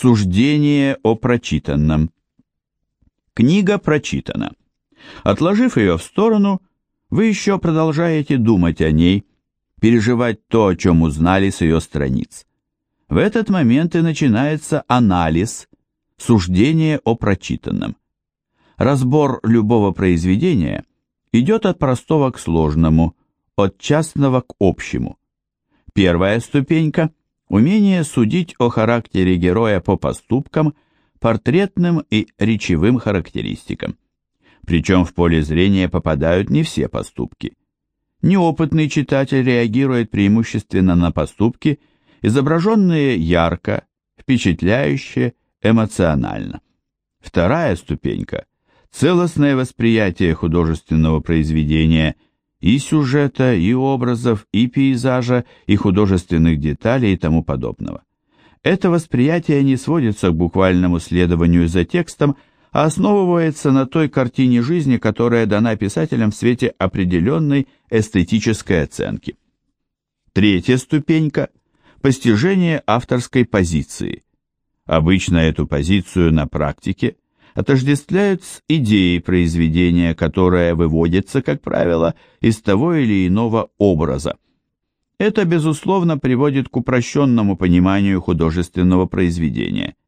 Суждение о прочитанном. Книга прочитана. Отложив ее в сторону, вы еще продолжаете думать о ней, переживать то, о чем узнали с ее страниц. В этот момент и начинается анализ, суждение о прочитанном. Разбор любого произведения идет от простого к сложному, от частного к общему. Первая ступенька – умение судить о характере героя по поступкам, портретным и речевым характеристикам. Причем в поле зрения попадают не все поступки. Неопытный читатель реагирует преимущественно на поступки, изображенные ярко, впечатляюще, эмоционально. Вторая ступенька – целостное восприятие художественного произведения и сюжета, и образов, и пейзажа, и художественных деталей и тому подобного. Это восприятие не сводится к буквальному следованию за текстом, а основывается на той картине жизни, которая дана писателям в свете определенной эстетической оценки. Третья ступенька – постижение авторской позиции. Обычно эту позицию на практике отождествляют с идеей произведения, которая выводится, как правило, из того или иного образа. Это, безусловно, приводит к упрощенному пониманию художественного произведения –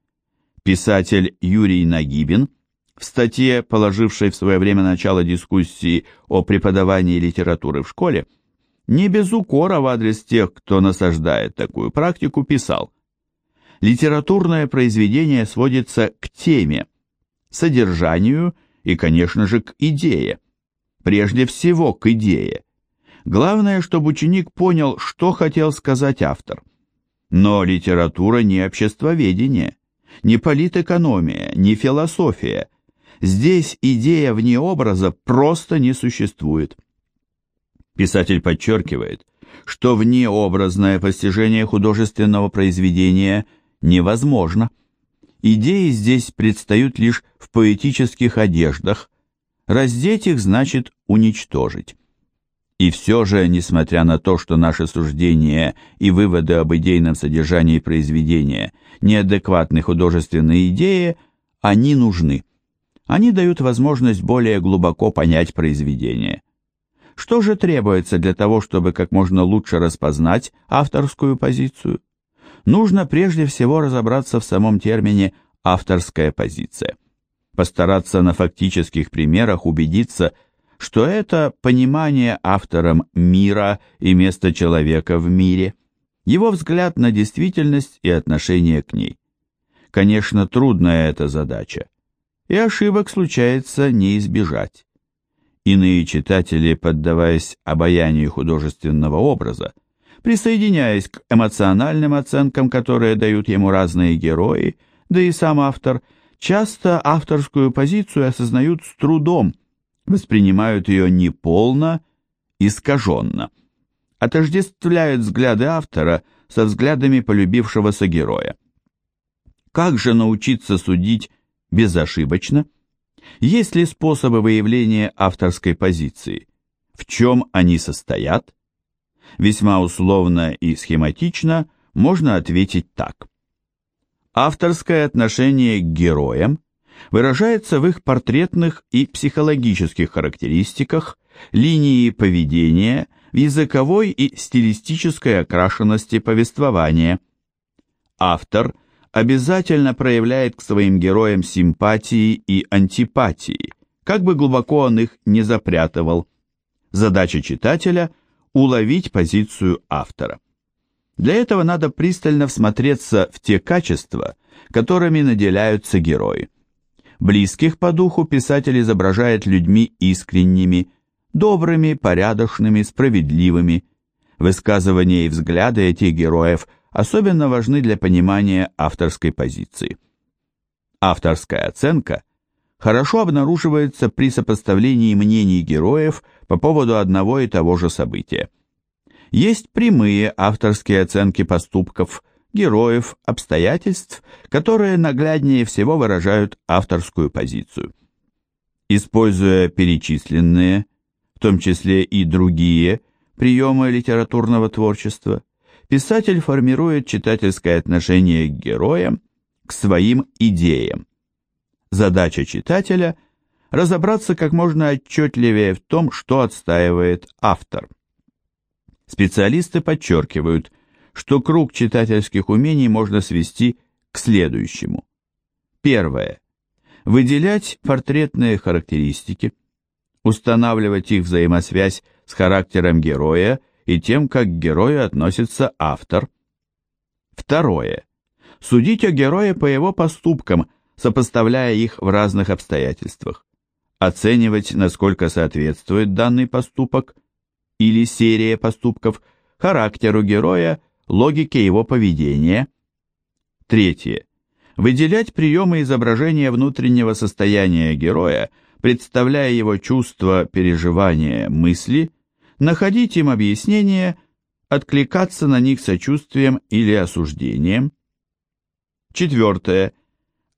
Писатель Юрий Нагибин в статье, положившей в свое время начало дискуссии о преподавании литературы в школе, не без укора в адрес тех, кто насаждает такую практику, писал «Литературное произведение сводится к теме, содержанию и, конечно же, к идее. Прежде всего, к идее. Главное, чтобы ученик понял, что хотел сказать автор. Но литература не обществоведение не политэкономия, не философия. Здесь идея вне образа просто не существует. Писатель подчеркивает, что внеобразное постижение художественного произведения невозможно. Идеи здесь предстают лишь в поэтических одеждах. Раздеть их значит уничтожить. И все же, несмотря на то, что наши суждения и выводы об идейном содержании произведения неадекватны художественной идее, они нужны. Они дают возможность более глубоко понять произведение. Что же требуется для того, чтобы как можно лучше распознать авторскую позицию? Нужно прежде всего разобраться в самом термине «авторская позиция». Постараться на фактических примерах убедиться, что это понимание автором мира и места человека в мире, его взгляд на действительность и отношение к ней. Конечно, трудная эта задача, и ошибок случается не избежать. Иные читатели, поддаваясь обаянию художественного образа, присоединяясь к эмоциональным оценкам, которые дают ему разные герои, да и сам автор, часто авторскую позицию осознают с трудом, воспринимают ее неполно, искаженно. Отождествляют взгляды автора со взглядами полюбившегося героя. Как же научиться судить безошибочно? Есть ли способы выявления авторской позиции? В чем они состоят? Весьма условно и схематично можно ответить так. Авторское отношение к героям выражается в их портретных и психологических характеристиках, линии поведения, в языковой и стилистической окрашенности повествования. Автор обязательно проявляет к своим героям симпатии и антипатии, как бы глубоко он их не запрятывал. Задача читателя – уловить позицию автора. Для этого надо пристально всмотреться в те качества, которыми наделяются герои. Близких по духу писатель изображает людьми искренними, добрыми, порядочными, справедливыми. Высказывания и взгляды этих героев особенно важны для понимания авторской позиции. Авторская оценка хорошо обнаруживается при сопоставлении мнений героев по поводу одного и того же события. Есть прямые авторские оценки поступков, героев, обстоятельств, которые нагляднее всего выражают авторскую позицию. Используя перечисленные, в том числе и другие, приемы литературного творчества, писатель формирует читательское отношение к героям, к своим идеям. Задача читателя – разобраться как можно отчетливее в том, что отстаивает автор. Специалисты подчеркивают, что круг читательских умений можно свести к следующему. Первое. Выделять портретные характеристики, устанавливать их взаимосвязь с характером героя и тем, как к герою относится автор. Второе. Судить о герое по его поступкам, сопоставляя их в разных обстоятельствах. Оценивать, насколько соответствует данный поступок или серия поступков характеру героя, логике его поведения. Третье. Выделять приемы изображения внутреннего состояния героя, представляя его чувства, переживания, мысли, находить им объяснение, откликаться на них сочувствием или осуждением. Четвертое.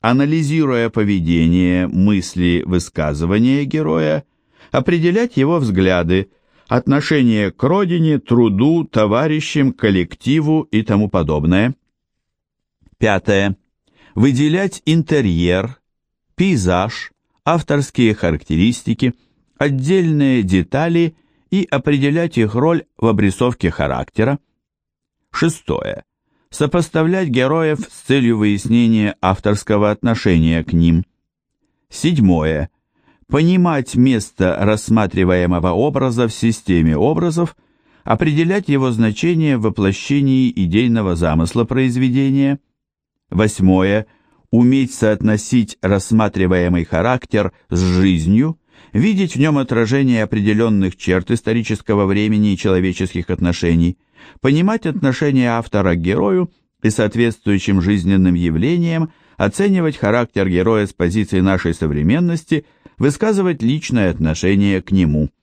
Анализируя поведение, мысли, высказывания героя, определять его взгляды, отношение к родине, труду, товарищам, коллективу и тому подобное. Пятое. Выделять интерьер, пейзаж, авторские характеристики, отдельные детали и определять их роль в обрисовке характера. Шестое. Сопоставлять героев с целью выяснения авторского отношения к ним. Седьмое. Понимать место рассматриваемого образа в системе образов, определять его значение в воплощении идейного замысла произведения. Восьмое уметь соотносить рассматриваемый характер с жизнью, видеть в нем отражение определенных черт исторического времени и человеческих отношений, понимать отношение автора к герою и соответствующим жизненным явлениям, оценивать характер героя с позиции нашей современности, высказывать личное отношение к нему –